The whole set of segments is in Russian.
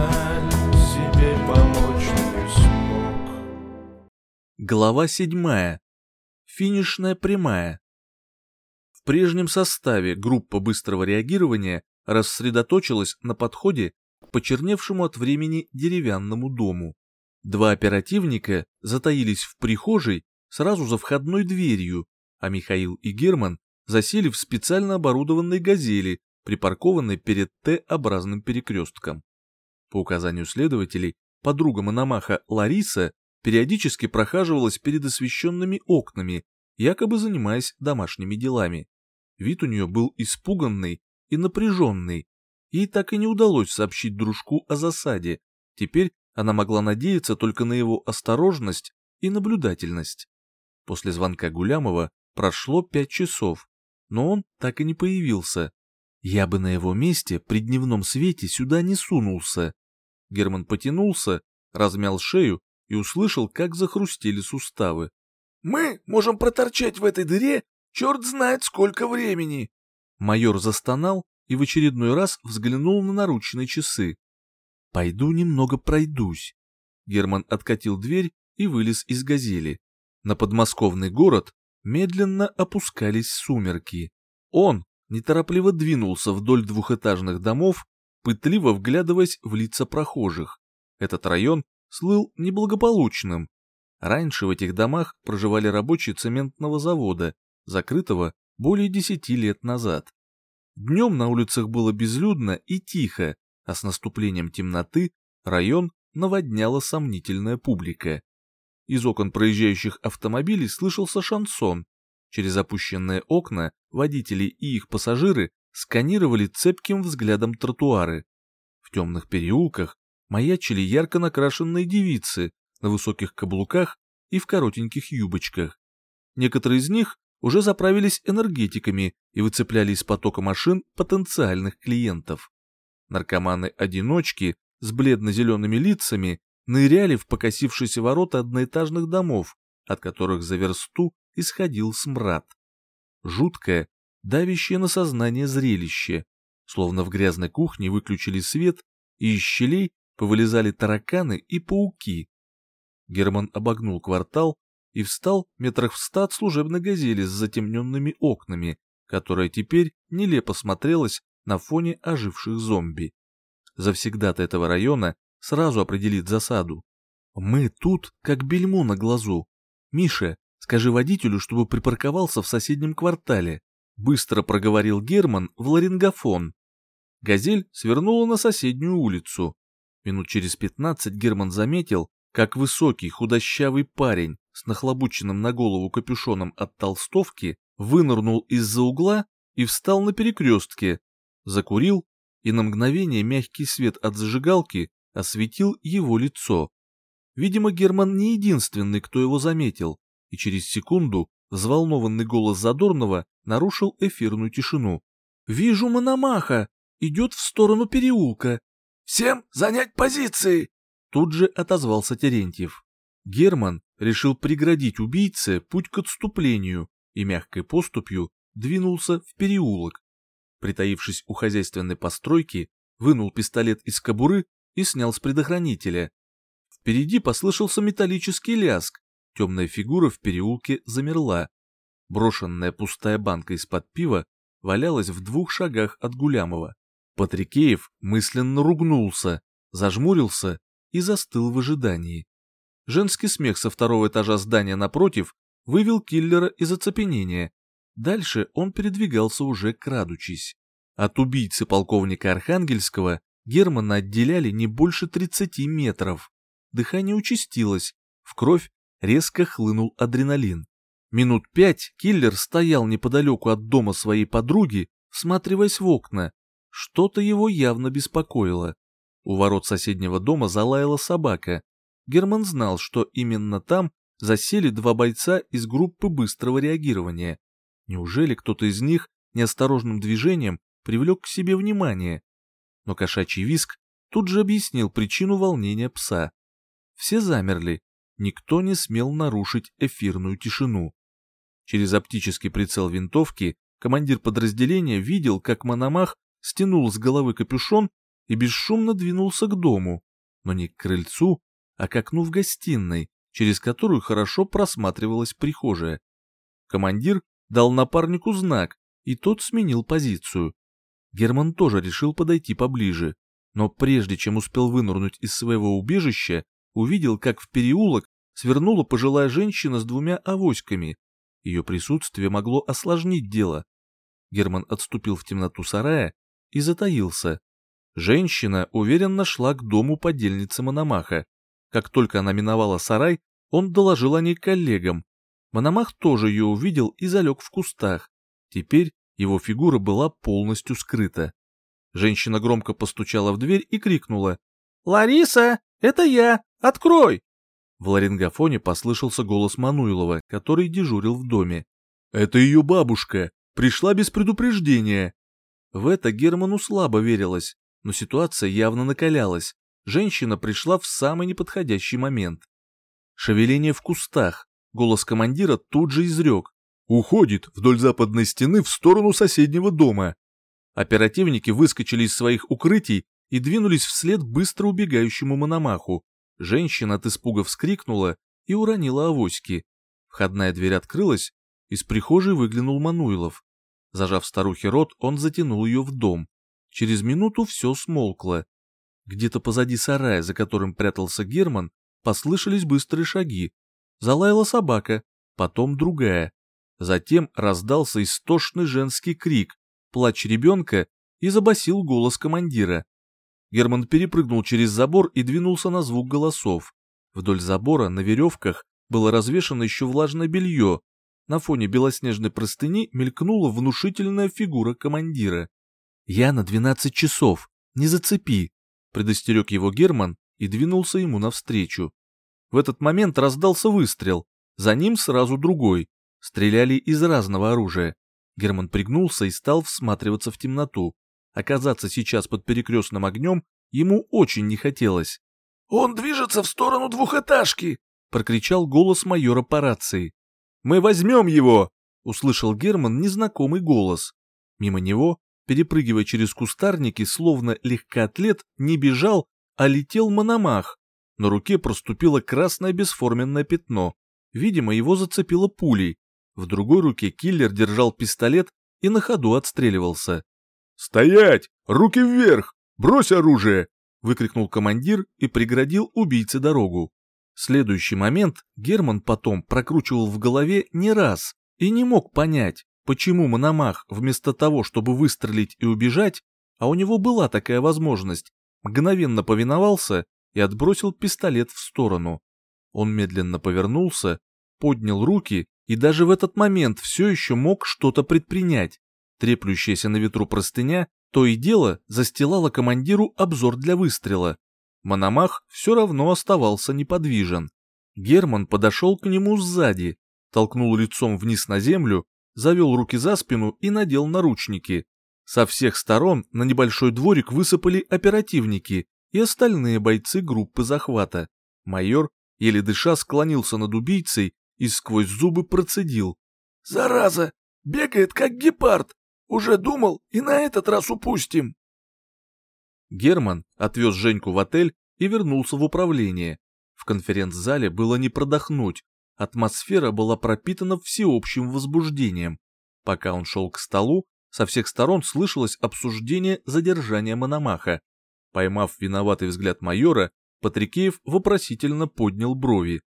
жаль, себе помочь не смог. Глава седьмая. Финишная прямая. В прежнем составе группа быстрого реагирования рассредоточилась на подходе к почерневшему от времени деревянному дому. Два оперативника затаились в прихожей сразу за входной дверью, а Михаил и Герман засели в специально оборудованной «Газели», припаркованной перед Т-образным перекрестком. По указанию следователей, подруга Мономаха Лариса периодически прохаживалась перед освещенными окнами, якобы занимаясь домашними делами. Вид у нее был испуганный и напряженный. Ей так и не удалось сообщить дружку о засаде. Теперь она могла надеяться только на его осторожность и наблюдательность. После звонка Гулямова прошло пять часов, но он так и не появился. Я бы на его месте при дневном свете сюда не сунулся. Герман потянулся, размял шею и услышал, как захрустели суставы. «Мы можем проторчать в этой дыре черт знает сколько времени!» Майор застонал и в очередной раз взглянул на наручные часы. «Пойду немного пройдусь». Герман откатил дверь и вылез из газели. На подмосковный город медленно опускались сумерки. Он неторопливо двинулся вдоль двухэтажных домов, пытливо вглядываясь в лица прохожих. Этот район слыл неблагополучным. Раньше в этих домах проживали рабочие цементного завода, закрытого более десяти лет назад. Днем на улицах было безлюдно и тихо, а с наступлением темноты район наводняла сомнительная публика. Из окон проезжающих автомобилей слышался шансон. Через опущенные окна водители и их пассажиры сканировали цепким взглядом тротуары. В темных переулках маячили ярко накрашенные девицы на высоких каблуках и в коротеньких юбочках. Некоторые из них уже заправились энергетиками и выцепляли из потока машин потенциальных клиентов. Наркоманы-одиночки с бледно-зелеными лицами ныряли в покосившиеся ворота одноэтажных домов, от которых за версту исходил смрад. Жуткое, давящее на сознание зрелище, словно в грязной кухне выключили свет, и из щелей повылезали тараканы и пауки. Герман обогнул квартал и встал метрах в ста от служебной газели с затемненными окнами, которая теперь нелепо смотрелась на фоне оживших зомби. Завсегдата этого района сразу определит засаду. Мы тут, как бельмо на глазу. Миша, скажи водителю, чтобы припарковался в соседнем квартале. Быстро проговорил Герман в ларингофон. Газель свернула на соседнюю улицу. Минут через пятнадцать Герман заметил, как высокий худощавый парень с нахлобученным на голову капюшоном от толстовки вынырнул из-за угла и встал на перекрестке, закурил, и на мгновение мягкий свет от зажигалки осветил его лицо. Видимо, Герман не единственный, кто его заметил, и через секунду взволнованный голос Задорнова нарушил эфирную тишину. «Вижу Мономаха! Идет в сторону переулка!» «Всем занять позиции!» Тут же отозвался Терентьев. Герман решил преградить убийце путь к отступлению и мягкой поступью двинулся в переулок. Притаившись у хозяйственной постройки, вынул пистолет из кобуры и снял с предохранителя. Впереди послышался металлический ляск, темная фигура в переулке замерла. Брошенная пустая банка из-под пива валялась в двух шагах от Гулямова. Патрикеев мысленно ругнулся, зажмурился и застыл в ожидании. Женский смех со второго этажа здания напротив вывел киллера из оцепенения. Дальше он передвигался уже крадучись. От убийцы полковника Архангельского Германа отделяли не больше 30 метров. Дыхание участилось, в кровь резко хлынул адреналин. Минут пять киллер стоял неподалеку от дома своей подруги, всматриваясь в окна. Что-то его явно беспокоило. У ворот соседнего дома залаяла собака. Герман знал, что именно там засели два бойца из группы быстрого реагирования. Неужели кто-то из них неосторожным движением привлек к себе внимание? Но кошачий виск тут же объяснил причину волнения пса. Все замерли, никто не смел нарушить эфирную тишину. Через оптический прицел винтовки командир подразделения видел, как Мономах стянул с головы капюшон и бесшумно двинулся к дому, но не к крыльцу, а к окну в гостиной, через которую хорошо просматривалась прихожая. Командир дал напарнику знак, и тот сменил позицию. Герман тоже решил подойти поближе, но прежде чем успел вынырнуть из своего убежища, увидел, как в переулок свернула пожилая женщина с двумя авоськами. Ее присутствие могло осложнить дело. Герман отступил в темноту сарая и затаился. Женщина уверенно шла к дому подельницы Мономаха. Как только она миновала сарай, он доложил о ней коллегам. Мономах тоже ее увидел и залег в кустах. Теперь его фигура была полностью скрыта. Женщина громко постучала в дверь и крикнула. «Лариса, это я! Открой!» В ларингофоне послышался голос Мануилова, который дежурил в доме. «Это ее бабушка! Пришла без предупреждения!» В это Герману слабо верилось, но ситуация явно накалялась. Женщина пришла в самый неподходящий момент. Шевеление в кустах. Голос командира тут же изрек. «Уходит вдоль западной стены в сторону соседнего дома». Оперативники выскочили из своих укрытий и двинулись вслед быстро убегающему мономаху. Женщина от испуга вскрикнула и уронила авоськи. Входная дверь открылась, из прихожей выглянул Мануилов. Зажав старухе рот, он затянул ее в дом. Через минуту все смолкло. Где-то позади сарая, за которым прятался Герман, послышались быстрые шаги. Залаяла собака, потом другая. Затем раздался истошный женский крик, плач ребенка и забасил голос командира. Герман перепрыгнул через забор и двинулся на звук голосов. Вдоль забора на веревках было развешано еще влажное белье. На фоне белоснежной простыни мелькнула внушительная фигура командира. «Я на двенадцать часов, не зацепи», — предостерег его Герман и двинулся ему навстречу. В этот момент раздался выстрел, за ним сразу другой. Стреляли из разного оружия. Герман пригнулся и стал всматриваться в темноту. Оказаться сейчас под перекрестным огнем ему очень не хотелось. «Он движется в сторону двухэтажки!» — прокричал голос майора по рации. «Мы возьмем его!» — услышал Герман незнакомый голос. Мимо него, перепрыгивая через кустарники, словно легкоатлет, не бежал, а летел мономах. На руке проступило красное бесформенное пятно. Видимо, его зацепило пулей. В другой руке киллер держал пистолет и на ходу отстреливался. «Стоять! Руки вверх! Брось оружие!» — выкрикнул командир и преградил убийце дорогу. Следующий момент Герман потом прокручивал в голове не раз и не мог понять, почему Мономах вместо того, чтобы выстрелить и убежать, а у него была такая возможность, мгновенно повиновался и отбросил пистолет в сторону. Он медленно повернулся, поднял руки и даже в этот момент все еще мог что-то предпринять. Треплющаяся на ветру простыня то и дело застилала командиру обзор для выстрела. Мономах все равно оставался неподвижен. Герман подошел к нему сзади, толкнул лицом вниз на землю, завел руки за спину и надел наручники. Со всех сторон на небольшой дворик высыпали оперативники и остальные бойцы группы захвата. Майор, еле дыша, склонился над убийцей и сквозь зубы процедил. «Зараза! Бегает, как гепард! Уже думал, и на этот раз упустим. Герман отвез Женьку в отель и вернулся в управление. В конференц-зале было не продохнуть, атмосфера была пропитана всеобщим возбуждением. Пока он шел к столу, со всех сторон слышалось обсуждение задержания Мономаха. Поймав виноватый взгляд майора, Патрикеев вопросительно поднял брови.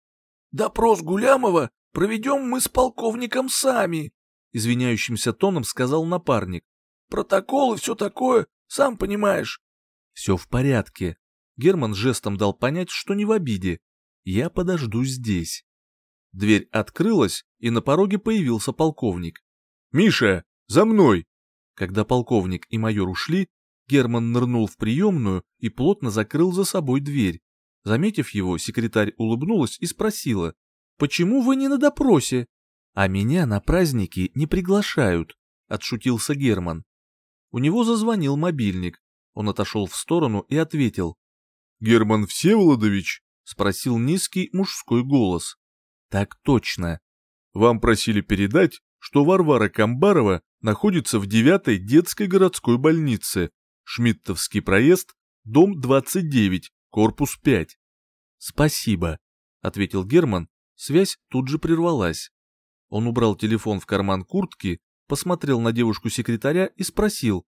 «Допрос Гулямова проведем мы с полковником сами», извиняющимся тоном сказал напарник. «Протокол и все такое, сам понимаешь». «Все в порядке». Герман жестом дал понять, что не в обиде. «Я подожду здесь». Дверь открылась, и на пороге появился полковник. «Миша, за мной!» Когда полковник и майор ушли, Герман нырнул в приемную и плотно закрыл за собой дверь. Заметив его, секретарь улыбнулась и спросила, «Почему вы не на допросе?» «А меня на праздники не приглашают», — отшутился Герман. У него зазвонил мобильник. Он отошел в сторону и ответил. «Герман Всеволодович?» — спросил низкий мужской голос. «Так точно. Вам просили передать, что Варвара Камбарова находится в девятой детской городской больнице, Шмидтовский проезд, дом 29, корпус 5. Спасибо, ответил Герман, связь тут же прервалась. Он убрал телефон в карман куртки, посмотрел на девушку-секретаря и спросил.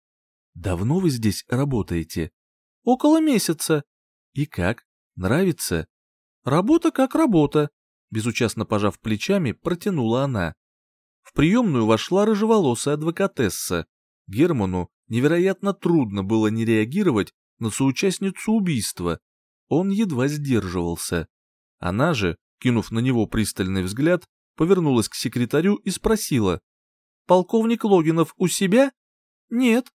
«Давно вы здесь работаете?» «Около месяца». «И как? Нравится?» «Работа как работа», — безучастно пожав плечами, протянула она. В приемную вошла рыжеволосая адвокатесса. Герману невероятно трудно было не реагировать на соучастницу убийства. Он едва сдерживался. Она же, кинув на него пристальный взгляд, повернулась к секретарю и спросила. «Полковник Логинов у себя?» «Нет».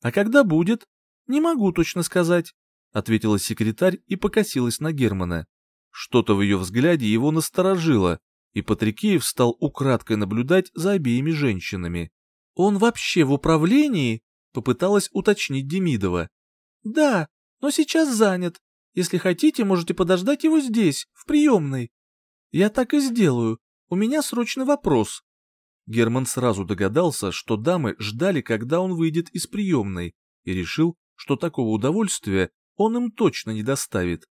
«А когда будет?» «Не могу точно сказать», — ответила секретарь и покосилась на Германа. Что-то в ее взгляде его насторожило, и Патрикеев стал украдкой наблюдать за обеими женщинами. «Он вообще в управлении?» — попыталась уточнить Демидова. «Да, но сейчас занят. Если хотите, можете подождать его здесь, в приемной». «Я так и сделаю. У меня срочный вопрос». Герман сразу догадался, что дамы ждали, когда он выйдет из приемной, и решил, что такого удовольствия он им точно не доставит.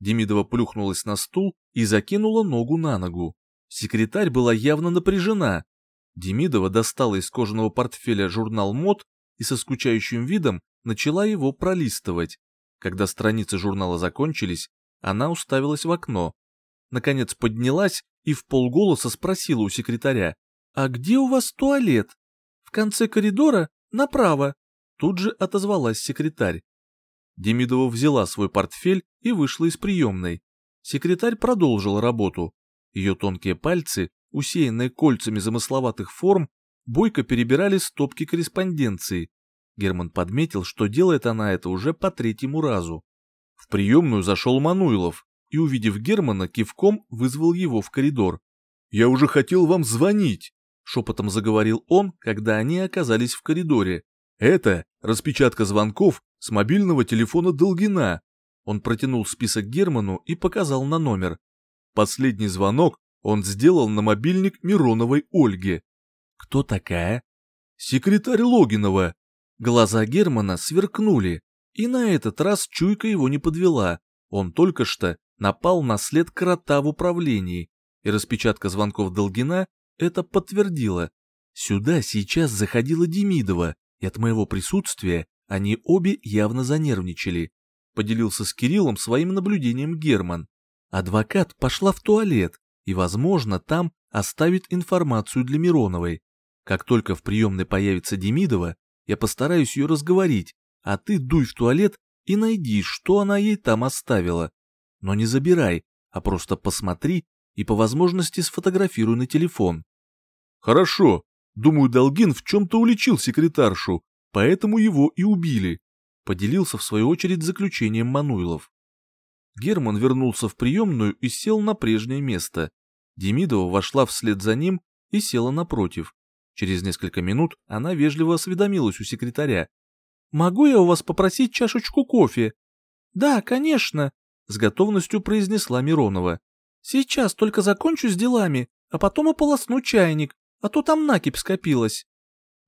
Демидова плюхнулась на стул и закинула ногу на ногу. Секретарь была явно напряжена. Демидова достала из кожаного портфеля журнал мод и со скучающим видом начала его пролистывать. Когда страницы журнала закончились, она уставилась в окно. Наконец поднялась и в полголоса спросила у секретаря, «А где у вас туалет?» «В конце коридора, направо», тут же отозвалась секретарь. Демидова взяла свой портфель и вышла из приемной. Секретарь продолжил работу. Ее тонкие пальцы, усеянные кольцами замысловатых форм, бойко перебирали стопки корреспонденции. Герман подметил, что делает она это уже по третьему разу. В приемную зашел Мануилов и, увидев Германа, кивком вызвал его в коридор. «Я уже хотел вам звонить», — шепотом заговорил он, когда они оказались в коридоре. «Это распечатка звонков с мобильного телефона Долгина». Он протянул список Герману и показал на номер. Последний звонок он сделал на мобильник Мироновой Ольге. «Кто такая?» «Секретарь Логинова». Глаза Германа сверкнули, и на этот раз чуйка его не подвела. Он только что напал на след крота в управлении, и распечатка звонков Долгина это подтвердила. Сюда сейчас заходила Демидова, и от моего присутствия они обе явно занервничали. Поделился с Кириллом своим наблюдением Герман. Адвокат пошла в туалет и, возможно, там оставит информацию для Мироновой. Как только в приемной появится Демидова, я постараюсь ее разговорить, а ты дуй в туалет и найди, что она ей там оставила. Но не забирай, а просто посмотри и по возможности сфотографируй на телефон. Хорошо, Думаю, Долгин в чем-то уличил секретаршу, поэтому его и убили», поделился в свою очередь заключением Мануилов. Герман вернулся в приемную и сел на прежнее место. Демидова вошла вслед за ним и села напротив. Через несколько минут она вежливо осведомилась у секретаря. «Могу я у вас попросить чашечку кофе?» «Да, конечно», — с готовностью произнесла Миронова. «Сейчас только закончу с делами, а потом ополосну чайник а то там накипь скопилась.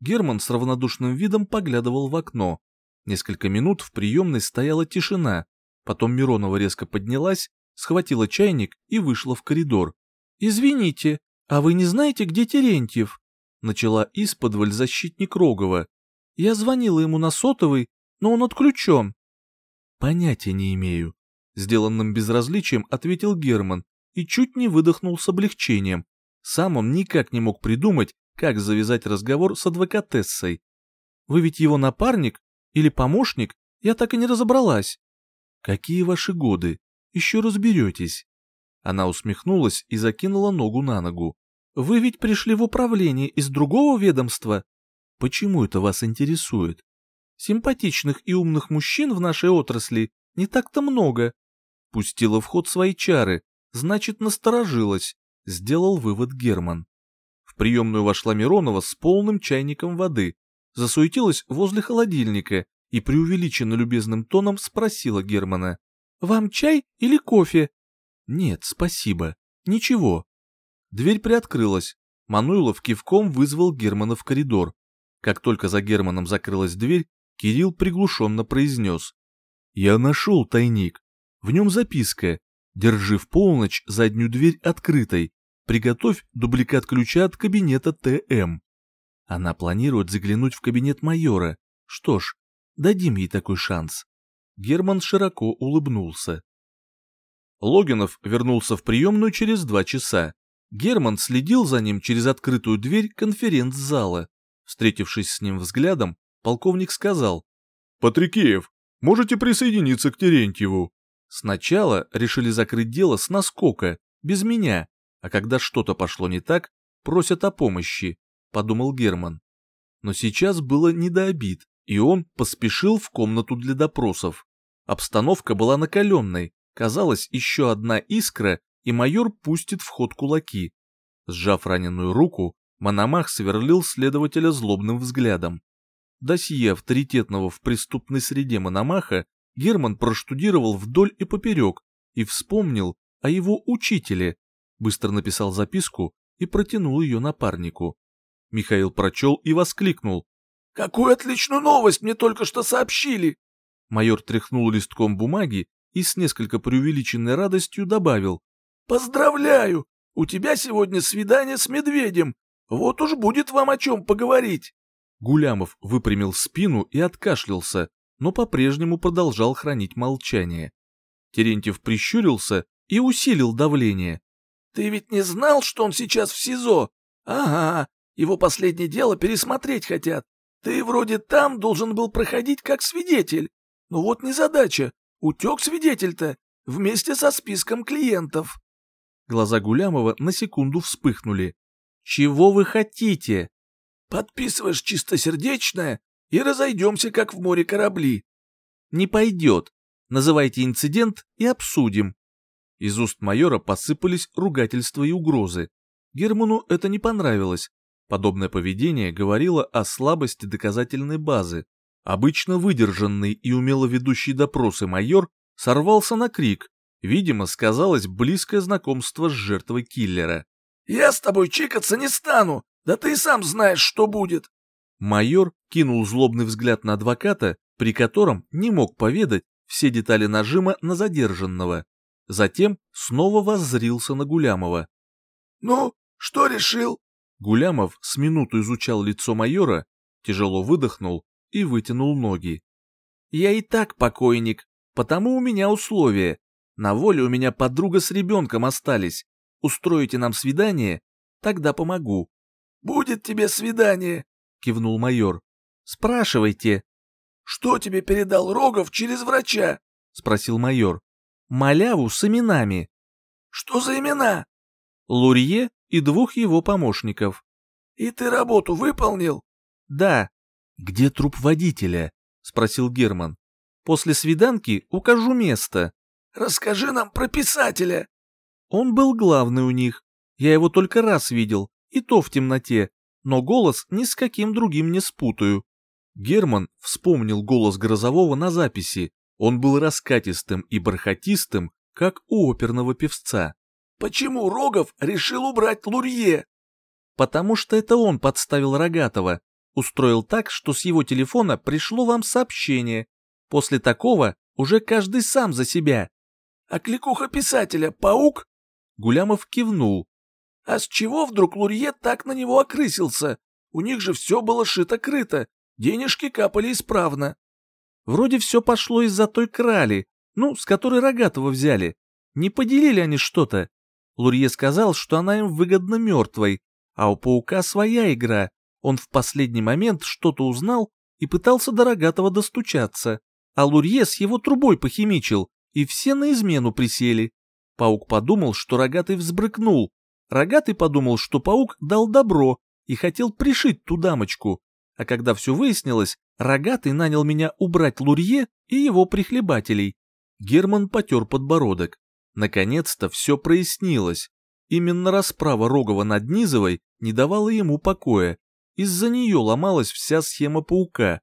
Герман с равнодушным видом поглядывал в окно. Несколько минут в приемной стояла тишина. Потом Миронова резко поднялась, схватила чайник и вышла в коридор. «Извините, а вы не знаете, где Терентьев?» Начала исподволь защитник Рогова. «Я звонила ему на сотовый, но он отключен». «Понятия не имею», — сделанным безразличием ответил Герман и чуть не выдохнул с облегчением, сам он никак не мог придумать, как завязать разговор с адвокатессой. Вы ведь его напарник или помощник, я так и не разобралась. Какие ваши годы? Еще разберетесь. Она усмехнулась и закинула ногу на ногу. Вы ведь пришли в управление из другого ведомства? Почему это вас интересует? Симпатичных и умных мужчин в нашей отрасли не так-то много. Пустила в ход свои чары, значит, насторожилась сделал вывод Герман. В приемную вошла Миронова с полным чайником воды, засуетилась возле холодильника и преувеличенно любезным тоном спросила Германа. «Вам чай или кофе?» «Нет, спасибо. Ничего». Дверь приоткрылась. Мануилов кивком вызвал Германа в коридор. Как только за Германом закрылась дверь, Кирилл приглушенно произнес. Я нашел тайник. В нем записка. Держи в полночь заднюю дверь открытой. Приготовь дубликат ключа от кабинета ТМ. Она планирует заглянуть в кабинет майора. Что ж, дадим ей такой шанс. Герман широко улыбнулся. Логинов вернулся в приемную через два часа. Герман следил за ним через открытую дверь конференц-зала. Встретившись с ним взглядом, полковник сказал. «Патрикеев, можете присоединиться к Терентьеву». Сначала решили закрыть дело с наскока, без меня, а когда что-то пошло не так, просят о помощи, подумал Герман. Но сейчас было не до обид, и он поспешил в комнату для допросов. Обстановка была накаленной, казалось, еще одна искра, и майор пустит в ход кулаки. Сжав раненую руку, Мономах сверлил следователя злобным взглядом. Досье авторитетного в преступной среде Мономаха Герман проштудировал вдоль и поперек и вспомнил о его учителе, быстро написал записку и протянул ее напарнику. Михаил прочел и воскликнул. «Какую отличную новость мне только что сообщили!» Майор тряхнул листком бумаги и с несколько преувеличенной радостью добавил. «Поздравляю! У тебя сегодня свидание с медведем. Вот уж будет вам о чем поговорить!» Гулямов выпрямил спину и откашлялся, но по-прежнему продолжал хранить молчание. Терентьев прищурился и усилил давление. «Ты ведь не знал, что он сейчас в СИЗО? Ага, его последнее дело пересмотреть хотят. Ты вроде там должен был проходить как свидетель. Ну вот незадача, утек свидетель-то вместе со списком клиентов». Глаза Гулямова на секунду вспыхнули. «Чего вы хотите?» «Подписываешь чистосердечное и разойдемся, как в море корабли». «Не пойдет. Называйте инцидент и обсудим». Из уст майора посыпались ругательства и угрозы. Герману это не понравилось. Подобное поведение говорило о слабости доказательной базы. Обычно выдержанный и умело ведущий допросы майор сорвался на крик. Видимо, сказалось близкое знакомство с жертвой киллера. «Я с тобой чикаться не стану, да ты и сам знаешь, что будет!» Майор кинул злобный взгляд на адвоката, при котором не мог поведать все детали нажима на задержанного. Затем снова воззрился на Гулямова. «Ну, что решил?» Гулямов с минуту изучал лицо майора, тяжело выдохнул и вытянул ноги. «Я и так покойник, потому у меня условия. На воле у меня подруга с ребенком остались. Устроите нам свидание, тогда помогу». «Будет тебе свидание», — кивнул майор. «Спрашивайте». «Что тебе передал Рогов через врача?» — спросил майор. «Маляву с именами». «Что за имена?» «Лурье и двух его помощников». «И ты работу выполнил?» «Да». «Где труп водителя?» — спросил Герман. «После свиданки укажу место». «Расскажи нам про писателя». Он был главный у них. Я его только раз видел, и то в темноте, но голос ни с каким другим не спутаю. Герман вспомнил голос Грозового на записи. Он был раскатистым и бархатистым, как у оперного певца. «Почему Рогов решил убрать Лурье?» «Потому что это он подставил Рогатого. Устроил так, что с его телефона пришло вам сообщение. После такого уже каждый сам за себя». «А кликуха писателя — паук?» Гулямов кивнул. «А с чего вдруг Лурье так на него окрысился? У них же все было шито-крыто, денежки капали исправно». Вроде все пошло из-за той крали, ну, с которой Рогатого взяли. Не поделили они что-то. Лурье сказал, что она им выгодна мертвой, а у паука своя игра. Он в последний момент что-то узнал и пытался до Рогатого достучаться. А Лурье с его трубой похимичил, и все на измену присели. Паук подумал, что Рогатый взбрыкнул. Рогатый подумал, что паук дал добро и хотел пришить ту дамочку. А когда все выяснилось, Рогатый нанял меня убрать Лурье и его прихлебателей. Герман потер подбородок. Наконец-то все прояснилось. Именно расправа Рогова над Низовой не давала ему покоя. Из-за нее ломалась вся схема паука.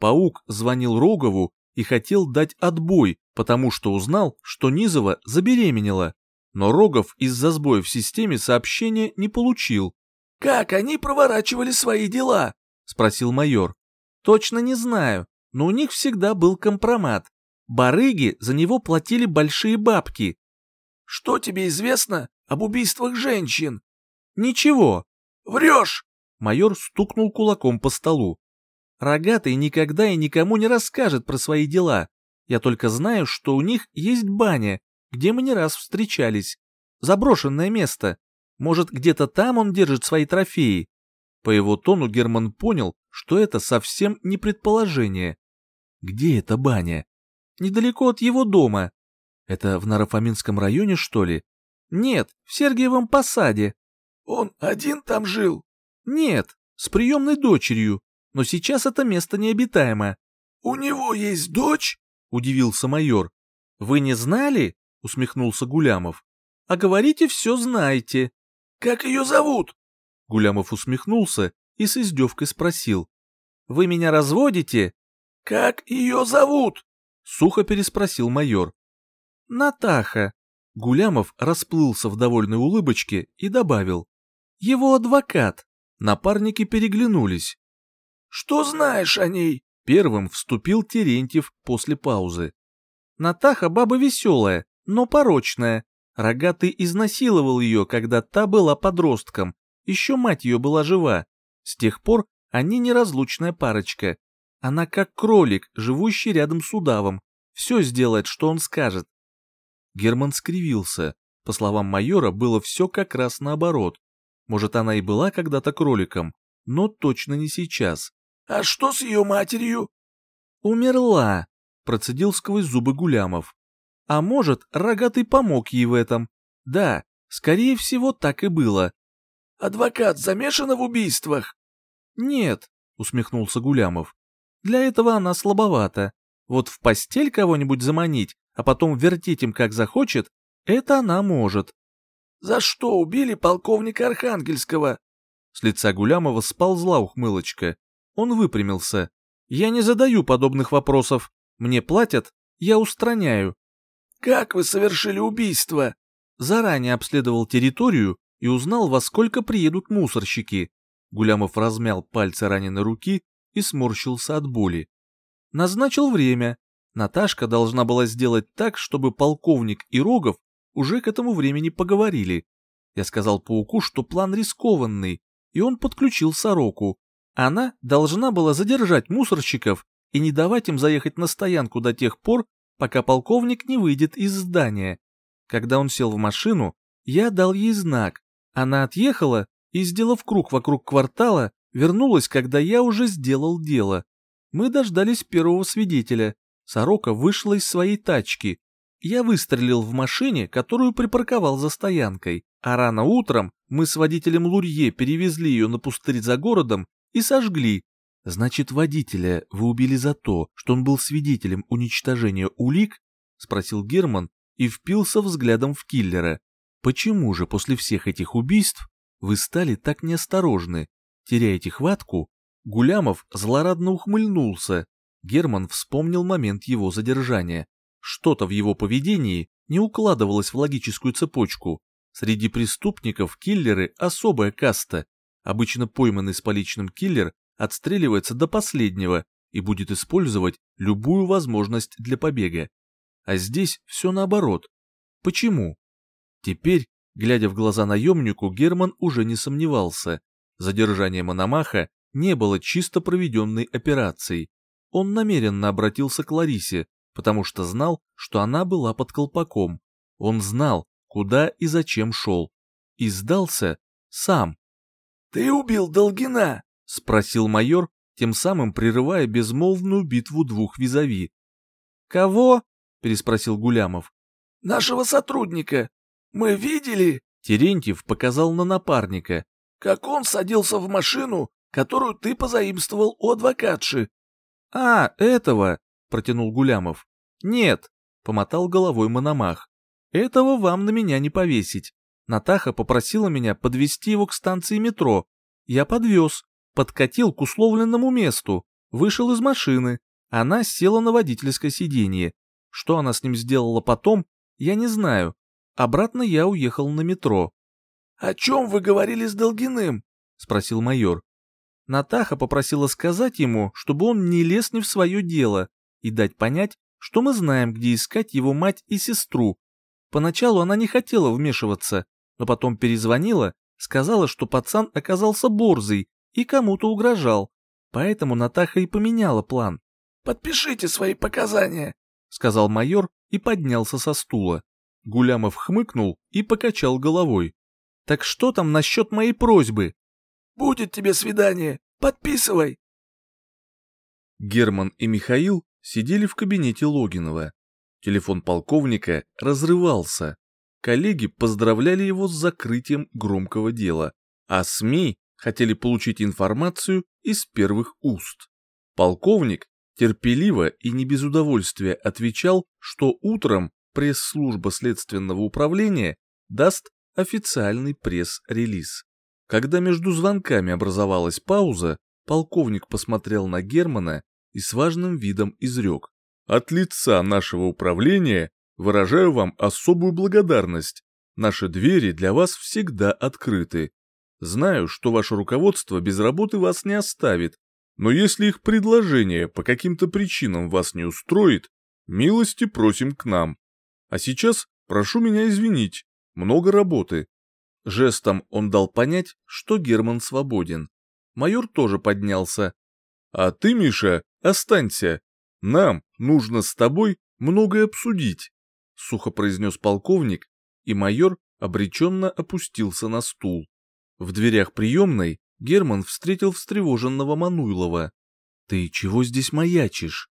Паук звонил Рогову и хотел дать отбой, потому что узнал, что Низова забеременела. Но Рогов из-за сбоя в системе сообщения не получил. «Как они проворачивали свои дела?» — спросил майор. «Точно не знаю, но у них всегда был компромат. Барыги за него платили большие бабки. Что тебе известно об убийствах женщин? Ничего. Врешь! Майор стукнул кулаком по столу. Рогатый никогда и никому не расскажет про свои дела. Я только знаю, что у них есть баня, где мы не раз встречались. Заброшенное место. Может, где-то там он держит свои трофеи. По его тону Герман понял, что это совсем не предположение. Где эта баня? Недалеко от его дома. Это в Нарафаминском районе, что ли? Нет, в Сергиевом посаде. Он один там жил? Нет, с приемной дочерью, но сейчас это место необитаемо. У него есть дочь? Удивился майор. Вы не знали? Усмехнулся Гулямов. А говорите, все знаете. Как ее зовут? Гулямов усмехнулся и с издевкой спросил. «Вы меня разводите?» «Как ее зовут?» — сухо переспросил майор. «Натаха». Гулямов расплылся в довольной улыбочке и добавил. «Его адвокат». Напарники переглянулись. «Что знаешь о ней?» Первым вступил Терентьев после паузы. Натаха баба веселая, но порочная. Рогатый изнасиловал ее, когда та была подростком, еще мать ее была жива. С тех пор они неразлучная парочка. Она как кролик, живущий рядом с удавом. Все сделает, что он скажет. Герман скривился. По словам майора, было все как раз наоборот. Может, она и была когда-то кроликом, но точно не сейчас. «А что с ее матерью?» «Умерла», — процедил сквозь зубы Гулямов. «А может, рогатый помог ей в этом? Да, скорее всего, так и было. Адвокат замешана в убийствах? Нет, усмехнулся Гулямов. Для этого она слабовата. Вот в постель кого-нибудь заманить, а потом вертеть им как захочет, это она может. За что убили полковника Архангельского? С лица Гулямова сползла ухмылочка. Он выпрямился. Я не задаю подобных вопросов. Мне платят, я устраняю. Как вы совершили убийство? Заранее обследовал территорию и узнал, во сколько приедут мусорщики. Гулямов размял пальцы раненой руки и сморщился от боли. Назначил время. Наташка должна была сделать так, чтобы полковник и Рогов уже к этому времени поговорили. Я сказал пауку, что план рискованный, и он подключил сороку. Она должна была задержать мусорщиков и не давать им заехать на стоянку до тех пор, пока полковник не выйдет из здания. Когда он сел в машину, я дал ей знак, она отъехала и, сделав круг вокруг квартала, вернулась, когда я уже сделал дело. Мы дождались первого свидетеля. Сорока вышла из своей тачки. Я выстрелил в машине, которую припарковал за стоянкой, а рано утром мы с водителем Лурье перевезли ее на пустырь за городом и сожгли. Значит, водителя вы убили за то, что он был свидетелем уничтожения улик? Спросил Герман и впился взглядом в киллера. Почему же после всех этих убийств вы стали так неосторожны? Теряете хватку? Гулямов злорадно ухмыльнулся. Герман вспомнил момент его задержания. Что-то в его поведении не укладывалось в логическую цепочку. Среди преступников киллеры особая каста. Обычно пойманный с поличным киллер отстреливается до последнего и будет использовать любую возможность для побега. А здесь все наоборот. Почему? Теперь, глядя в глаза наемнику, Герман уже не сомневался. Задержание Мономаха не было чисто проведенной операцией. Он намеренно обратился к Ларисе, потому что знал, что она была под колпаком. Он знал, куда и зачем шел. И сдался сам. «Ты убил Долгина?» — спросил майор, тем самым прерывая безмолвную битву двух визави. «Кого?» — переспросил Гулямов. «Нашего сотрудника. Мы видели...» Терентьев показал на напарника. «Как он садился в машину, которую ты позаимствовал у адвокатши». «А, этого!» — протянул Гулямов. «Нет», — помотал головой Мономах. «Этого вам на меня не повесить. Натаха попросила меня подвести его к станции метро. Я подвез, подкатил к условленному месту, вышел из машины. Она села на водительское сиденье. Что она с ним сделала потом, я не знаю. Обратно я уехал на метро. «О чем вы говорили с Долгиным?» — спросил майор. Натаха попросила сказать ему, чтобы он не лез не в свое дело, и дать понять, что мы знаем, где искать его мать и сестру. Поначалу она не хотела вмешиваться, но потом перезвонила, сказала, что пацан оказался борзый и кому-то угрожал, поэтому Натаха и поменяла план. «Подпишите свои показания», — сказал майор и поднялся со стула. Гулямов хмыкнул и покачал головой. «Так что там насчет моей просьбы?» «Будет тебе свидание, подписывай!» Герман и Михаил сидели в кабинете Логинова. Телефон полковника разрывался. Коллеги поздравляли его с закрытием громкого дела, а СМИ хотели получить информацию из первых уст. Полковник терпеливо и не без удовольствия отвечал, что утром пресс-служба Следственного управления даст официальный пресс-релиз. Когда между звонками образовалась пауза, полковник посмотрел на Германа и с важным видом изрек. «От лица нашего управления выражаю вам особую благодарность. Наши двери для вас всегда открыты. Знаю, что ваше руководство без работы вас не оставит, но если их предложение по каким-то причинам вас не устроит, милости просим к нам. А сейчас прошу меня извинить, много работы». Жестом он дал понять, что Герман свободен. Майор тоже поднялся. «А ты, Миша, останься. Нам нужно с тобой многое обсудить», — сухо произнес полковник, и майор обреченно опустился на стул. В дверях приемной Герман встретил встревоженного Мануйлова. «Ты чего здесь маячишь?»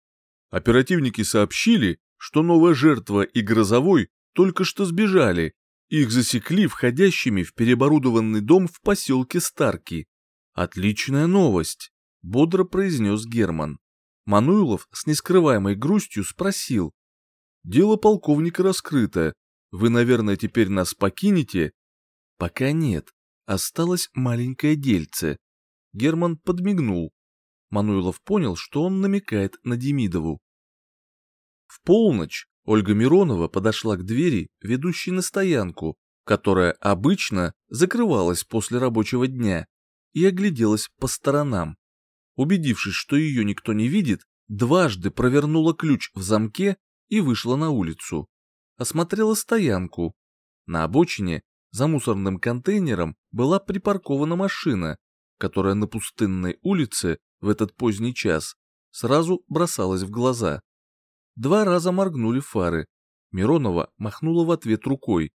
Оперативники сообщили, что новая жертва и Грозовой только что сбежали. Их засекли входящими в переоборудованный дом в поселке Старки. «Отличная новость», — бодро произнес Герман. Мануилов с нескрываемой грустью спросил. «Дело полковника раскрыто. Вы, наверное, теперь нас покинете?» «Пока нет. Осталось маленькое дельце». Герман подмигнул. Мануилов понял, что он намекает на Демидову. В полночь Ольга Миронова подошла к двери, ведущей на стоянку, которая обычно закрывалась после рабочего дня, и огляделась по сторонам. Убедившись, что ее никто не видит, дважды провернула ключ в замке и вышла на улицу. Осмотрела стоянку. На обочине, за мусорным контейнером, была припаркована машина, которая на пустынной улице в этот поздний час сразу бросалась в глаза. Два раза моргнули фары. Миронова махнула в ответ рукой.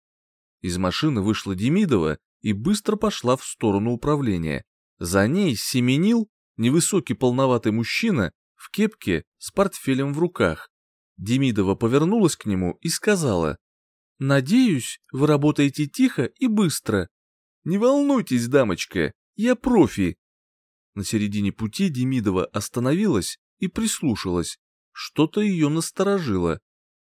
Из машины вышла Демидова и быстро пошла в сторону управления. За ней семенил невысокий полноватый мужчина в кепке с портфелем в руках. Демидова повернулась к нему и сказала, «Надеюсь, вы работаете тихо и быстро. Не волнуйтесь, дамочка, я профи». На середине пути Демидова остановилась и прислушалась. Что-то ее насторожило.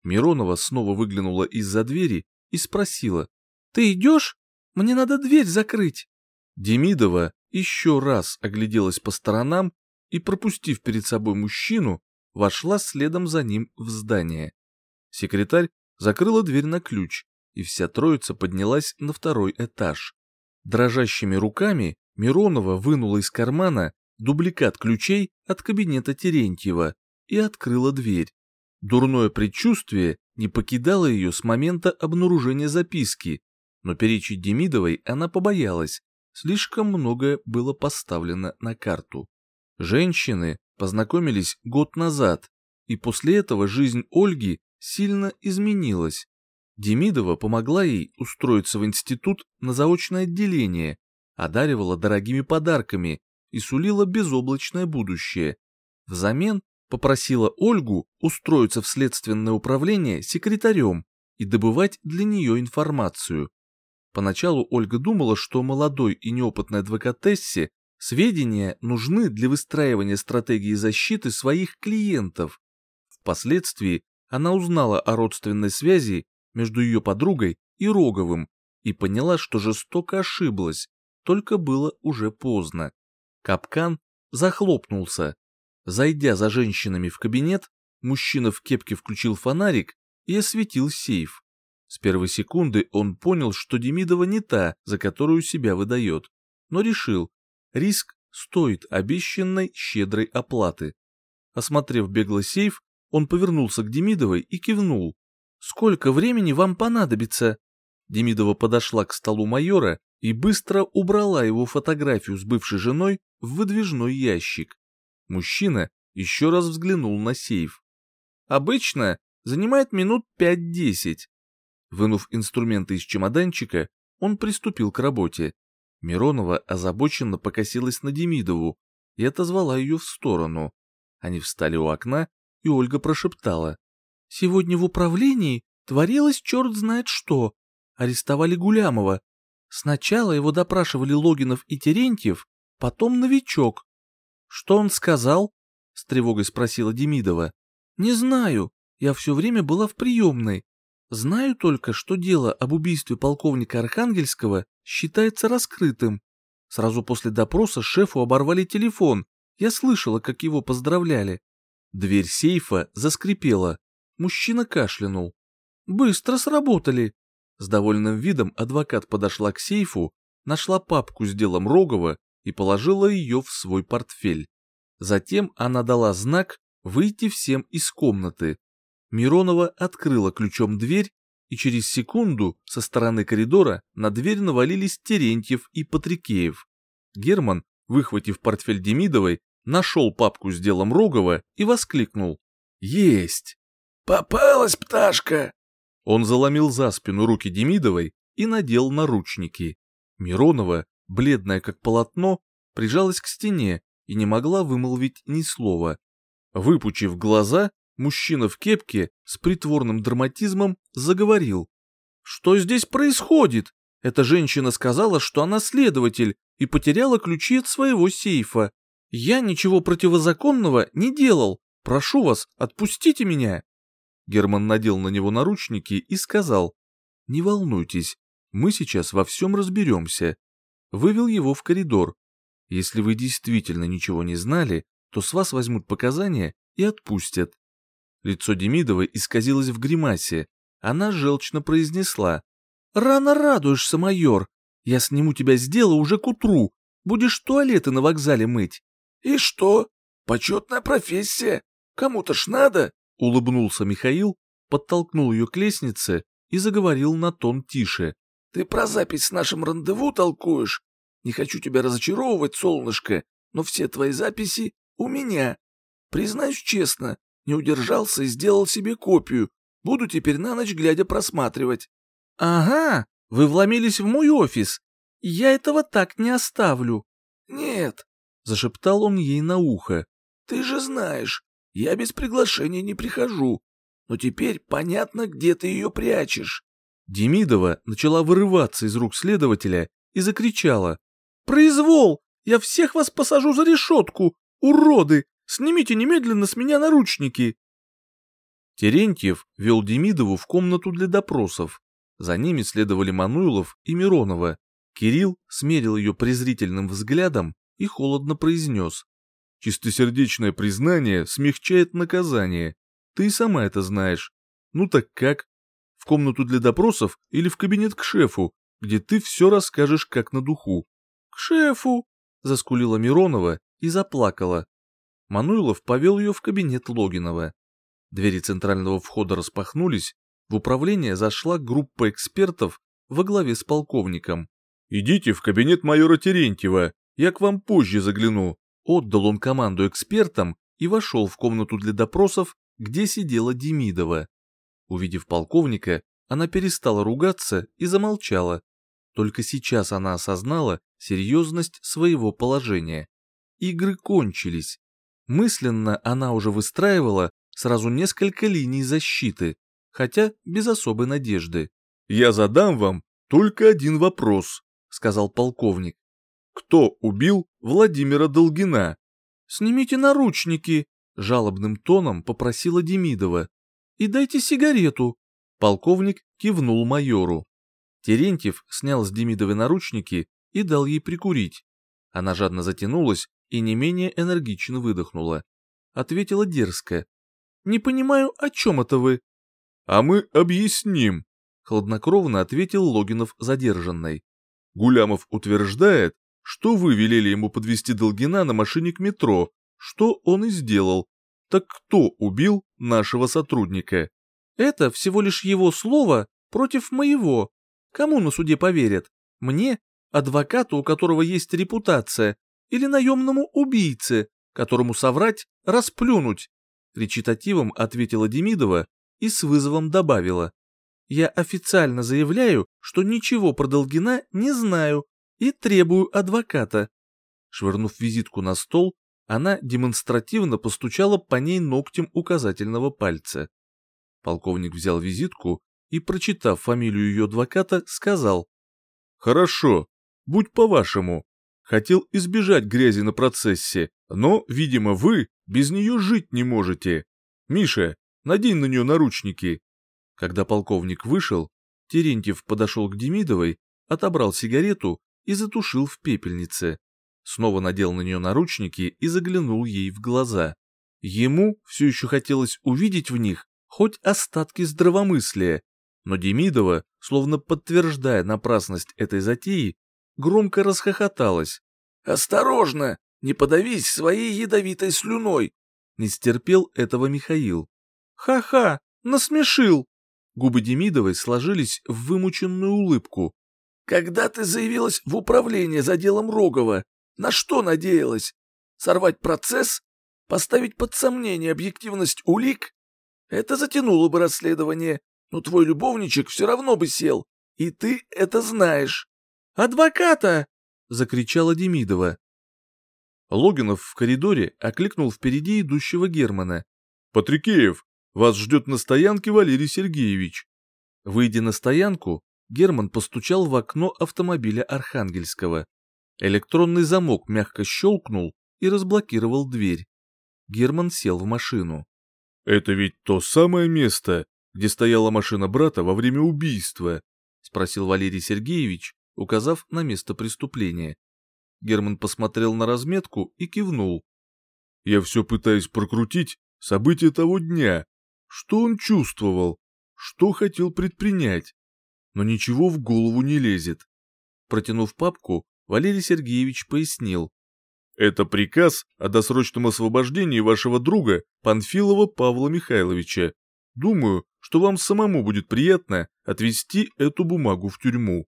Миронова снова выглянула из-за двери и спросила. «Ты идешь? Мне надо дверь закрыть». Демидова еще раз огляделась по сторонам и, пропустив перед собой мужчину, вошла следом за ним в здание. Секретарь закрыла дверь на ключ, и вся троица поднялась на второй этаж. Дрожащими руками Миронова вынула из кармана дубликат ключей от кабинета Терентьева и открыла дверь. Дурное предчувствие не покидало ее с момента обнаружения записки, но перечить Демидовой она побоялась, слишком многое было поставлено на карту. Женщины познакомились год назад, и после этого жизнь Ольги сильно изменилась. Демидова помогла ей устроиться в институт на заочное отделение, одаривала дорогими подарками и сулила безоблачное будущее. Взамен попросила Ольгу устроиться в следственное управление секретарем и добывать для нее информацию. Поначалу Ольга думала, что молодой и неопытной адвокатессе сведения нужны для выстраивания стратегии защиты своих клиентов. Впоследствии она узнала о родственной связи между ее подругой и Роговым и поняла, что жестоко ошиблась, только было уже поздно. Капкан захлопнулся. Зайдя за женщинами в кабинет, мужчина в кепке включил фонарик и осветил сейф. С первой секунды он понял, что Демидова не та, за которую себя выдает, но решил, риск стоит обещанной щедрой оплаты. Осмотрев беглый сейф, Он повернулся к Демидовой и кивнул. «Сколько времени вам понадобится?» Демидова подошла к столу майора и быстро убрала его фотографию с бывшей женой в выдвижной ящик. Мужчина еще раз взглянул на сейф. «Обычно занимает минут пять-десять». Вынув инструменты из чемоданчика, он приступил к работе. Миронова озабоченно покосилась на Демидову и отозвала ее в сторону. Они встали у окна, и Ольга прошептала. «Сегодня в управлении творилось черт знает что. Арестовали Гулямова. Сначала его допрашивали Логинов и Терентьев, потом новичок. Что он сказал? С тревогой спросила Демидова. Не знаю, я все время была в приемной. Знаю только, что дело об убийстве полковника Архангельского считается раскрытым. Сразу после допроса шефу оборвали телефон. Я слышала, как его поздравляли. Дверь сейфа заскрипела. Мужчина кашлянул. «Быстро сработали!» С довольным видом адвокат подошла к сейфу, нашла папку с делом Рогова и положила ее в свой портфель. Затем она дала знак выйти всем из комнаты. Миронова открыла ключом дверь, и через секунду со стороны коридора на дверь навалились Терентьев и Патрикеев. Герман, выхватив портфель Демидовой, нашел папку с делом Рогова и воскликнул. «Есть!» «Попалась пташка!» Он заломил за спину руки Демидовой и надел наручники. Миронова, бледная как полотно, прижалась к стене и не могла вымолвить ни слова. Выпучив глаза, мужчина в кепке с притворным драматизмом заговорил. «Что здесь происходит? Эта женщина сказала, что она следователь и потеряла ключи от своего сейфа. Я ничего противозаконного не делал. Прошу вас, отпустите меня. Герман надел на него наручники и сказал, «Не волнуйтесь, мы сейчас во всем разберемся». Вывел его в коридор. Если вы действительно ничего не знали, то с вас возьмут показания и отпустят. Лицо Демидовой исказилось в гримасе. Она желчно произнесла. «Рано радуешься, майор. Я сниму тебя с дела уже к утру. Будешь туалеты на вокзале мыть». «И что? Почетная профессия. Кому-то ж надо». Улыбнулся Михаил, подтолкнул ее к лестнице и заговорил на тон тише. «Ты про запись с нашим рандеву толкуешь? Не хочу тебя разочаровывать, солнышко, но все твои записи у меня. Признаюсь честно, не удержался и сделал себе копию. Буду теперь на ночь глядя просматривать». «Ага, вы вломились в мой офис. Я этого так не оставлю». «Нет», — зашептал он ей на ухо. «Ты же знаешь, я без приглашения не прихожу, но теперь понятно, где ты ее прячешь». Демидова начала вырываться из рук следователя и закричала. «Произвол! Я всех вас посажу за решетку! Уроды! Снимите немедленно с меня наручники!» Терентьев вел Демидову в комнату для допросов. За ними следовали Мануилов и Миронова. Кирилл смерил ее презрительным взглядом и холодно произнес. Чистосердечное признание смягчает наказание. Ты и сама это знаешь. Ну так как? В комнату для допросов или в кабинет к шефу, где ты все расскажешь как на духу? К шефу! Заскулила Миронова и заплакала. Мануилов повел ее в кабинет Логинова. Двери центрального входа распахнулись, в управление зашла группа экспертов во главе с полковником. «Идите в кабинет майора Терентьева, я к вам позже загляну», Отдал он команду экспертам и вошел в комнату для допросов, где сидела Демидова. Увидев полковника, она перестала ругаться и замолчала. Только сейчас она осознала серьезность своего положения. Игры кончились. Мысленно она уже выстраивала сразу несколько линий защиты, хотя без особой надежды. «Я задам вам только один вопрос», — сказал полковник. Кто убил Владимира Долгина? «Снимите наручники», — жалобным тоном попросила Демидова. «И дайте сигарету». Полковник кивнул майору. Терентьев снял с Демидовой наручники и дал ей прикурить. Она жадно затянулась и не менее энергично выдохнула. Ответила дерзко. «Не понимаю, о чем это вы?» «А мы объясним», — хладнокровно ответил Логинов задержанной. Гулямов утверждает, что вы велели ему подвести Долгина на машине к метро, что он и сделал. Так кто убил нашего сотрудника? Это всего лишь его слово против моего. Кому на суде поверят? Мне, адвокату, у которого есть репутация, или наемному убийце, которому соврать, расплюнуть? Речитативом ответила Демидова и с вызовом добавила. Я официально заявляю, что ничего про Долгина не знаю и требую адвоката. Швырнув визитку на стол, она демонстративно постучала по ней ногтем указательного пальца. Полковник взял визитку и, прочитав фамилию ее адвоката, сказал. «Хорошо, будь по-вашему. Хотел избежать грязи на процессе, но, видимо, вы без нее жить не можете. Миша, надень на нее наручники». Когда полковник вышел, Терентьев подошел к Демидовой, отобрал сигарету и затушил в пепельнице. Снова надел на нее наручники и заглянул ей в глаза. Ему все еще хотелось увидеть в них хоть остатки здравомыслия, но Демидова, словно подтверждая напрасность этой затеи, громко расхохоталась. «Осторожно, не подавись своей ядовитой слюной!» Не стерпел этого Михаил. «Ха-ха, насмешил!» Губы Демидовой сложились в вымученную улыбку. «Когда ты заявилась в управление за делом Рогова, на что надеялась? Сорвать процесс? Поставить под сомнение объективность улик? Это затянуло бы расследование, но твой любовничек все равно бы сел, и ты это знаешь». «Адвоката!» — закричала Демидова. Логинов в коридоре окликнул впереди идущего Германа. «Патрикеев, вас ждет на стоянке Валерий Сергеевич». Выйдя на стоянку, Герман постучал в окно автомобиля Архангельского. Электронный замок мягко щелкнул и разблокировал дверь. Герман сел в машину. «Это ведь то самое место, где стояла машина брата во время убийства?» — спросил Валерий Сергеевич, указав на место преступления. Герман посмотрел на разметку и кивнул. «Я все пытаюсь прокрутить события того дня. Что он чувствовал? Что хотел предпринять? Но ничего в голову не лезет». Протянув папку, Валерий Сергеевич пояснил. «Это приказ о досрочном освобождении вашего друга Панфилова Павла Михайловича. Думаю, что вам самому будет приятно отвезти эту бумагу в тюрьму».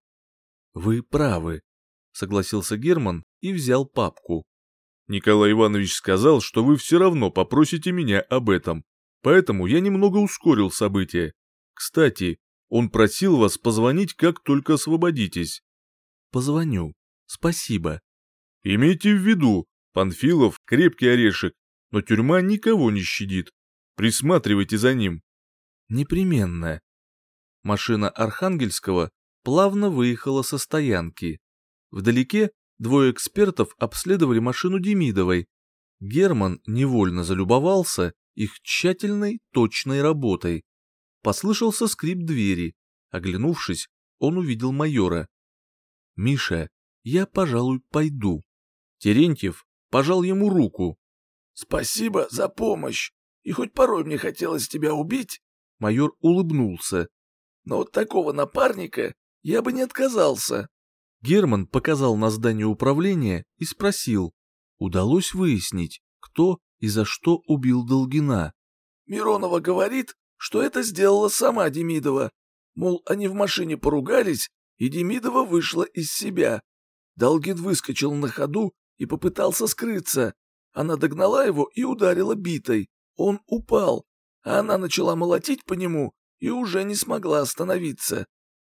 «Вы правы», — согласился Герман и взял папку. «Николай Иванович сказал, что вы все равно попросите меня об этом, поэтому я немного ускорил события. Кстати, он просил вас позвонить, как только освободитесь». «Позвоню. Спасибо». «Имейте в виду, Панфилов — крепкий орешек, но тюрьма никого не щадит. Присматривайте за ним». «Непременно». Машина Архангельского плавно выехала со стоянки. Вдалеке двое экспертов обследовали машину Демидовой. Герман невольно залюбовался их тщательной, точной работой. Послышался скрип двери. Оглянувшись, он увидел майора. «Миша, я, пожалуй, пойду». Терентьев пожал ему руку. «Спасибо за помощь. И хоть порой мне хотелось тебя убить...» Майор улыбнулся. «Но от такого напарника я бы не отказался». Герман показал на здание управления и спросил, удалось выяснить, кто и за что убил Долгина. Миронова говорит, что это сделала сама Демидова. Мол, они в машине поругались, и Демидова вышла из себя. Долгин выскочил на ходу и попытался скрыться. Она догнала его и ударила битой. Он упал, а она начала молотить по нему и уже не смогла остановиться.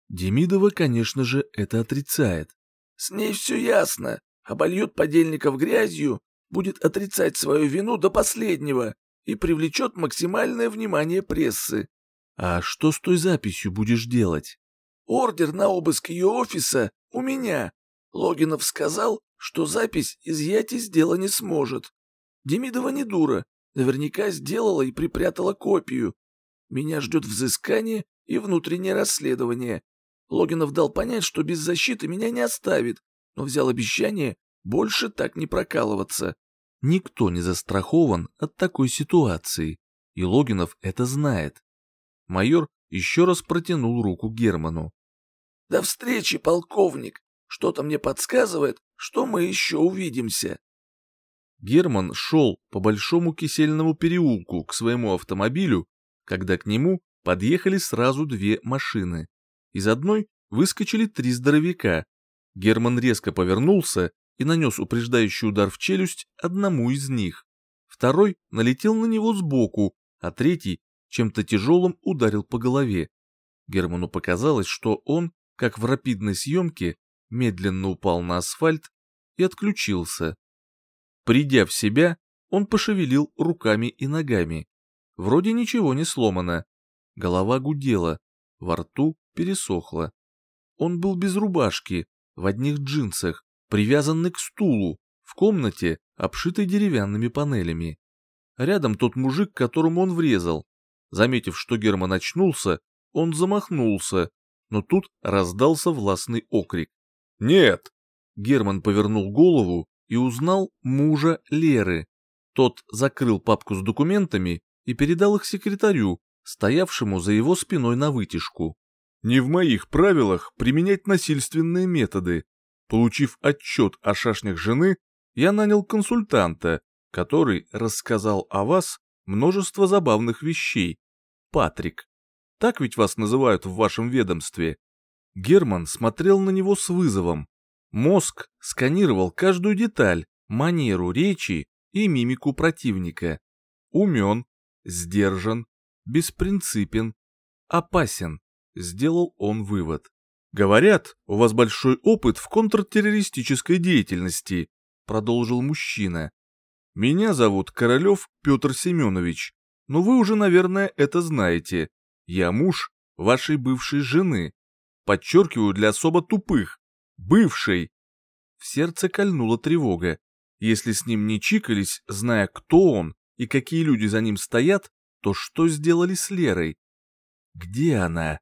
Демидова, конечно же, это отрицает. С ней все ясно. Обольет подельников грязью, будет отрицать свою вину до последнего и привлечет максимальное внимание прессы. А что с той записью будешь делать? Ордер на обыск ее офиса у меня. Логинов сказал, что запись изъять из дела не сможет. Демидова не дура, наверняка сделала и припрятала копию. Меня ждет взыскание и внутреннее расследование. Логинов дал понять, что без защиты меня не оставит, но взял обещание больше так не прокалываться. Никто не застрахован от такой ситуации, и Логинов это знает. Майор еще раз протянул руку Герману. «До встречи, полковник! Что-то мне подсказывает, что мы еще увидимся». Герман шел по большому кисельному переулку к своему автомобилю, когда к нему подъехали сразу две машины. Из одной выскочили три здоровяка. Герман резко повернулся и нанес упреждающий удар в челюсть одному из них. Второй налетел на него сбоку, а третий чем-то тяжелым ударил по голове. Герману показалось, что он, как в рапидной съемке, медленно упал на асфальт и отключился. Придя в себя, он пошевелил руками и ногами. Вроде ничего не сломано. Голова гудела, во рту пересохло. Он был без рубашки, в одних джинсах, привязанный к стулу, в комнате, обшитой деревянными панелями. Рядом тот мужик, которому он врезал. Заметив, что Герман очнулся, он замахнулся, но тут раздался властный окрик. «Нет!» Герман повернул голову и узнал мужа Леры. Тот закрыл папку с документами и передал их секретарю, стоявшему за его спиной на вытяжку. «Не в моих правилах применять насильственные методы. Получив отчет о шашнях жены, я нанял консультанта, который рассказал о вас множество забавных вещей. Патрик. Так ведь вас называют в вашем ведомстве?» Герман смотрел на него с вызовом. Мозг сканировал каждую деталь, манеру речи и мимику противника. Умен, сдержан, беспринципен, опасен, сделал он вывод. «Говорят, у вас большой опыт в контртеррористической деятельности», продолжил мужчина. «Меня зовут Королев Петр Семенович, но вы уже, наверное, это знаете. Я муж вашей бывшей жены. Подчеркиваю для особо тупых, Бывший. В сердце кольнула тревога. Если с ним не чикались, зная, кто он и какие люди за ним стоят, то что сделали с Лерой? Где она?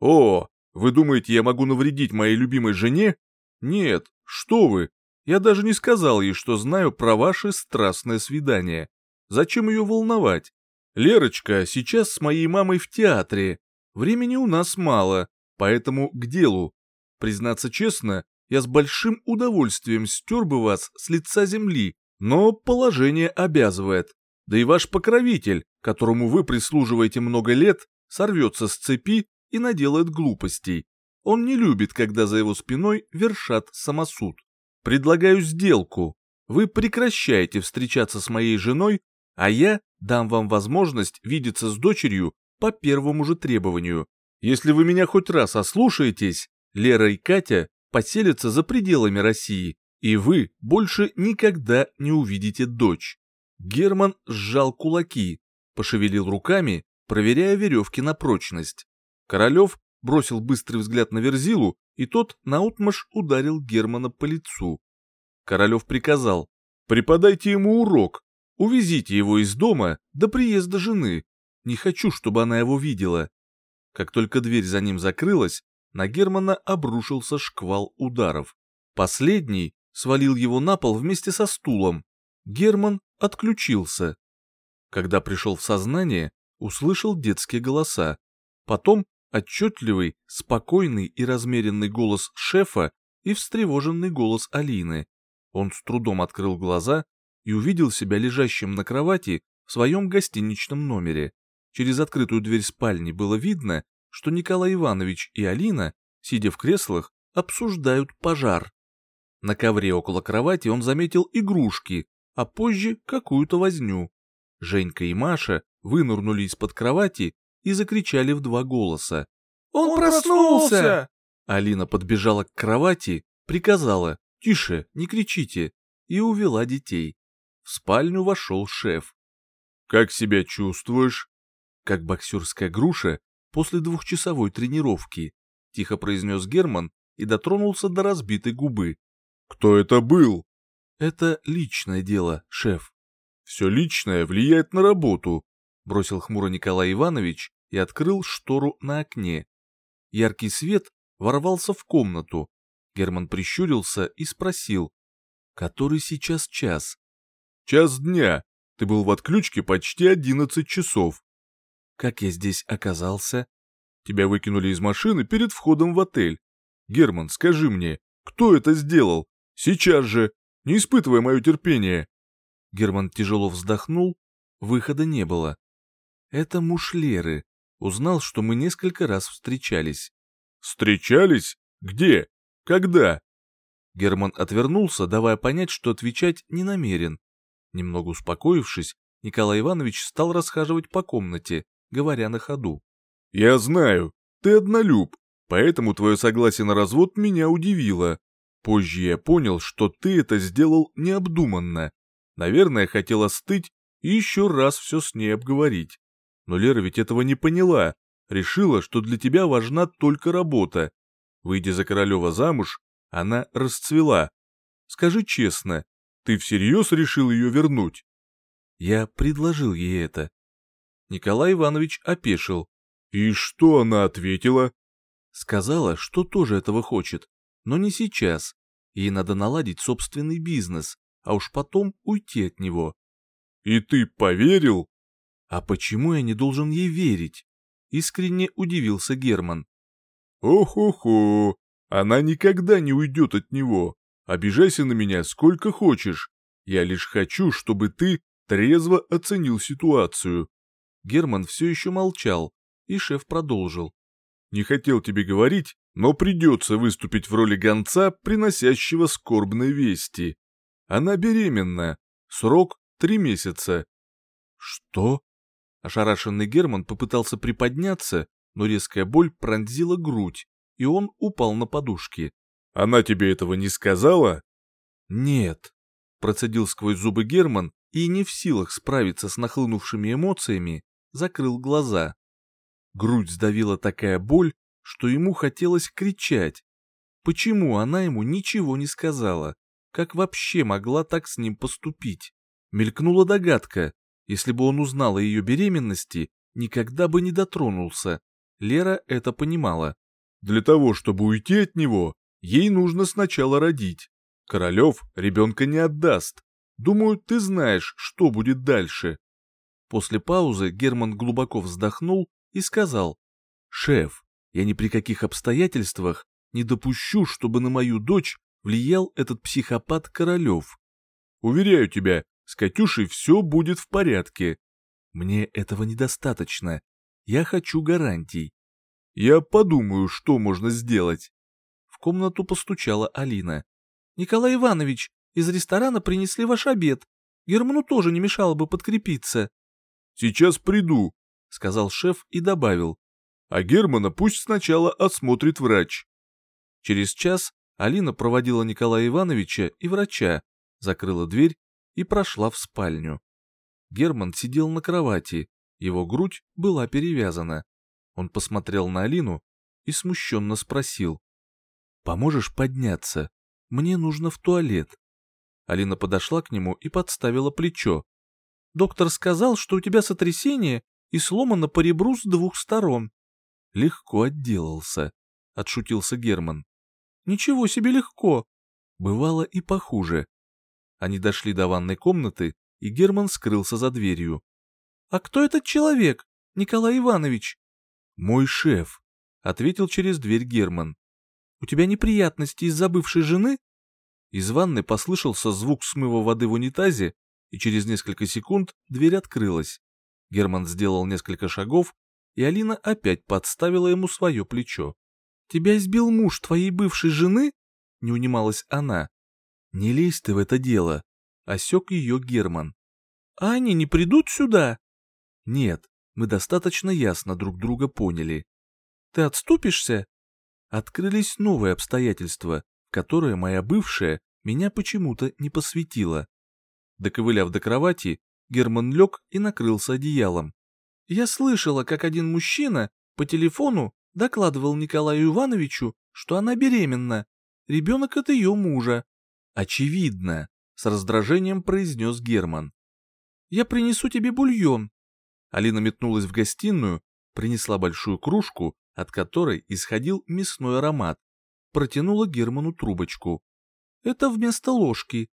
О, вы думаете, я могу навредить моей любимой жене? Нет, что вы. Я даже не сказал ей, что знаю про ваше страстное свидание. Зачем ее волновать? Лерочка сейчас с моей мамой в театре. Времени у нас мало, поэтому к делу. Признаться честно, я с большим удовольствием стер бы вас с лица земли, но положение обязывает. Да и ваш покровитель, которому вы прислуживаете много лет, сорвется с цепи и наделает глупостей. Он не любит, когда за его спиной вершат самосуд. Предлагаю сделку. Вы прекращаете встречаться с моей женой, а я дам вам возможность видеться с дочерью по первому же требованию. Если вы меня хоть раз ослушаетесь, Лера и Катя поселятся за пределами России, и вы больше никогда не увидите дочь. Герман сжал кулаки, пошевелил руками, проверяя веревки на прочность. Королев бросил быстрый взгляд на Верзилу, и тот наутмашь ударил Германа по лицу. Королев приказал, «Преподайте ему урок, увезите его из дома до приезда жены, не хочу, чтобы она его видела». Как только дверь за ним закрылась, на Германа обрушился шквал ударов. Последний свалил его на пол вместе со стулом. Герман отключился. Когда пришел в сознание, услышал детские голоса. Потом отчетливый, спокойный и размеренный голос шефа и встревоженный голос Алины. Он с трудом открыл глаза и увидел себя лежащим на кровати в своем гостиничном номере. Через открытую дверь спальни было видно, что Николай Иванович и Алина, сидя в креслах, обсуждают пожар. На ковре около кровати он заметил игрушки, а позже какую-то возню. Женька и Маша вынырнули из-под кровати и закричали в два голоса. «Он, Он проснулся!» Алина подбежала к кровати, приказала «Тише, не кричите!» и увела детей. В спальню вошел шеф. «Как себя чувствуешь?» Как боксерская груша, после двухчасовой тренировки», — тихо произнес Герман и дотронулся до разбитой губы. «Кто это был?» «Это личное дело, шеф». «Все личное влияет на работу», — бросил хмуро Николай Иванович и открыл штору на окне. Яркий свет ворвался в комнату. Герман прищурился и спросил. «Который сейчас час?» «Час дня. Ты был в отключке почти одиннадцать часов. Как я здесь оказался? Тебя выкинули из машины перед входом в отель. Герман, скажи мне, кто это сделал? Сейчас же, не испытывай мое терпение. Герман тяжело вздохнул, выхода не было. Это муж Леры. Узнал, что мы несколько раз встречались. Встречались? Где? Когда? Герман отвернулся, давая понять, что отвечать не намерен. Немного успокоившись, Николай Иванович стал расхаживать по комнате, говоря на ходу. «Я знаю, ты однолюб, поэтому твое согласие на развод меня удивило. Позже я понял, что ты это сделал необдуманно. Наверное, хотел остыть и еще раз все с ней обговорить. Но Лера ведь этого не поняла, решила, что для тебя важна только работа. Выйдя за Королева замуж, она расцвела. Скажи честно, ты всерьез решил ее вернуть? Я предложил ей это. Николай Иванович опешил. И что она ответила? Сказала, что тоже этого хочет, но не сейчас. Ей надо наладить собственный бизнес, а уж потом уйти от него. И ты поверил? А почему я не должен ей верить? Искренне удивился Герман. Ох-охо, она никогда не уйдет от него. Обижайся на меня сколько хочешь. Я лишь хочу, чтобы ты трезво оценил ситуацию. Герман все еще молчал, и шеф продолжил. Не хотел тебе говорить, но придется выступить в роли гонца, приносящего скорбные вести. Она беременна. Срок три месяца. Что? Ошарашенный Герман попытался приподняться, но резкая боль пронзила грудь, и он упал на подушки. «Она тебе этого не сказала?» «Нет», — процедил сквозь зубы Герман и, не в силах справиться с нахлынувшими эмоциями, закрыл глаза. Грудь сдавила такая боль, что ему хотелось кричать. Почему она ему ничего не сказала? Как вообще могла так с ним поступить? Мелькнула догадка, если бы он узнал о ее беременности, никогда бы не дотронулся. Лера это понимала. Для того, чтобы уйти от него, ей нужно сначала родить. Королев ребенка не отдаст. Думаю, ты знаешь, что будет дальше. После паузы Герман глубоко вздохнул и сказал, «Шеф, я ни при каких обстоятельствах не допущу, чтобы на мою дочь влиял этот психопат Королев. Уверяю тебя, с Катюшей все будет в порядке. Мне этого недостаточно. Я хочу гарантий. Я подумаю, что можно сделать. В комнату постучала Алина. Николай Иванович, из ресторана принесли ваш обед. Герману тоже не мешало бы подкрепиться. Сейчас приду, сказал шеф и добавил. А Германа пусть сначала осмотрит врач. Через час Алина проводила Николая Ивановича и врача, закрыла дверь и прошла в спальню. Герман сидел на кровати, его грудь была перевязана. Он посмотрел на Алину и смущенно спросил. «Поможешь подняться? Мне нужно в туалет». Алина подошла к нему и подставила плечо. «Доктор сказал, что у тебя сотрясение и сломано по ребру с двух сторон». «Легко отделался», — отшутился Герман. «Ничего себе легко. Бывало и похуже. Они дошли до ванной комнаты, и Герман скрылся за дверью. «А кто этот человек, Николай Иванович?» «Мой шеф», — ответил через дверь Герман. «У тебя неприятности из-за бывшей жены?» Из ванны послышался звук смыва воды в унитазе, и через несколько секунд дверь открылась. Герман сделал несколько шагов, и Алина опять подставила ему свое плечо. «Тебя избил муж твоей бывшей жены?» — не унималась она. «Не лезь ты в это дело», — осек ее Герман. «А они не придут сюда?» «Нет, мы достаточно ясно друг друга поняли». «Ты отступишься?» Открылись новые обстоятельства, которые моя бывшая меня почему-то не посвятила. Доковыляв до кровати, Герман лег и накрылся одеялом. Я слышала, как один мужчина по телефону докладывал Николаю Ивановичу, что она беременна. Ребенок от ее мужа. «Очевидно», — с раздражением произнес Герман. «Я принесу тебе бульон». Алина метнулась в гостиную, принесла большую кружку, от которой исходил мясной аромат. Протянула Герману трубочку. «Это вместо ложки».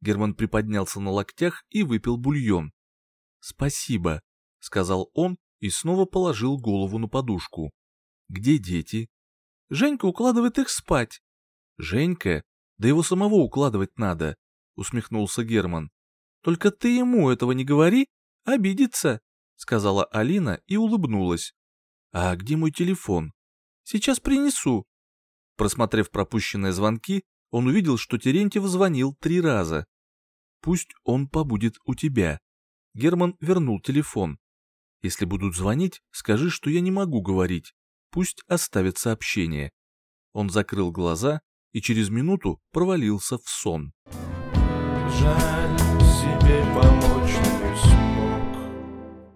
Герман приподнялся на локтях и выпил бульон. «Спасибо», — сказал он и снова положил голову на подушку. «Где дети?» «Женька укладывает их спать». «Женька? Да его самого укладывать надо, усмехнулся Герман. Только ты ему этого не говори, обидится, сказала Алина и улыбнулась. А где мой телефон? Сейчас принесу. Просмотрев пропущенные звонки, он увидел, что Терентьев звонил три раза. Пусть он побудет у тебя. Герман вернул телефон. Если будут звонить, скажи, что я не могу говорить. Пусть оставят сообщение. Он закрыл глаза и через минуту провалился в сон. Жаль, себе помочь не смог.